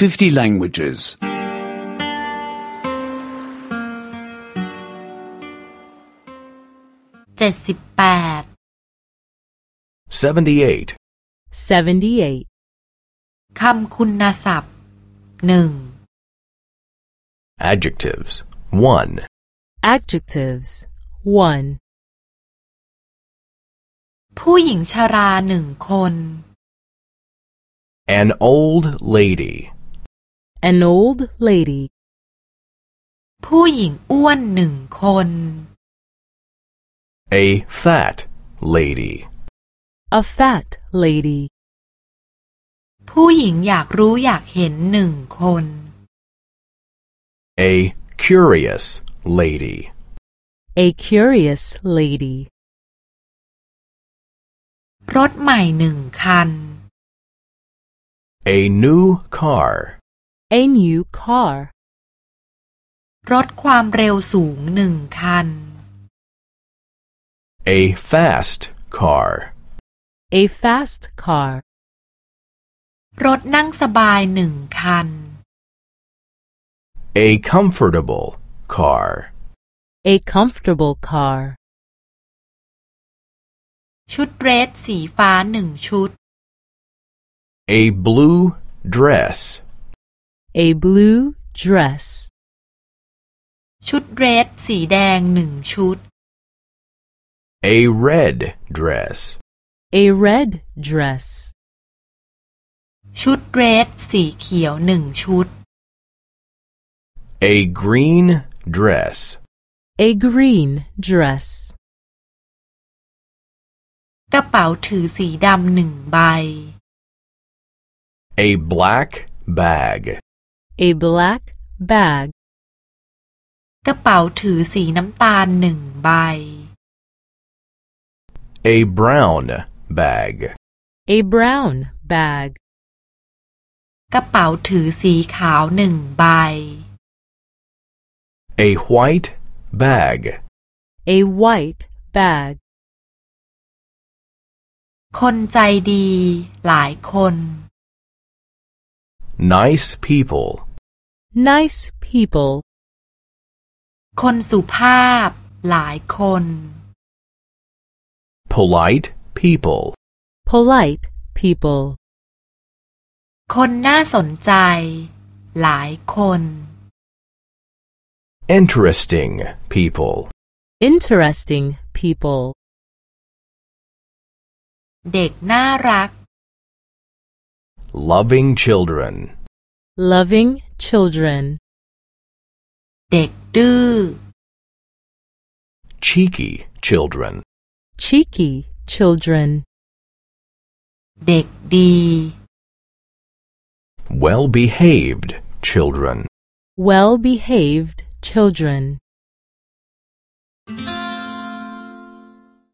50 languages. เจ็ดสิบแปด 78. 78. คำคุณศัพท์หนึ่ง Adjectives. 1. Adjectives. 1. ผู้หญิงชราหนึ่งคน An old lady. An old lady. ผู้หญิงอ้วนหนึ่งคน A fat lady. A fat lady. ผู้หญิงอยากรู้อยากเห็นหนึ่งคน A curious lady. A curious lady. รถใหม่หนึ่งคัน A new car. A new car. รถความเร็วสูงหนึ่งคัน A fast car. A fast car. รถนั่งสบายหนึ่งคัน A comfortable car. A comfortable car. ชุดเดรสสีฟ้าหนึ่งชุด A blue dress. A blue dress. ชุดเดรสสีแดงหนึ่งชุด A red dress. A red dress. ชุดเดรสสีเขียวหนึ่งชุด A green dress. A green dress. กระเป๋าถือสีดำหนึ่งใบ A black bag. A black bag. กระเป๋าถือสีน้ำตาลหนึ่งใบ A brown bag. A brown bag. กระเป๋าถือสีขาวหนึ่งใบ A white bag. A white bag. คนใจดีหลายคน Nice people. Nice people. คนสุภาพหลายคน Polite people. Polite people. คนน่าสนใจหลายคน Interesting people. Interesting people. เด็กน่ารัก Loving children. Loving children. เด็กดื้อ Cheeky children. Cheeky children. เด็กดี Well behaved children. Well behaved children.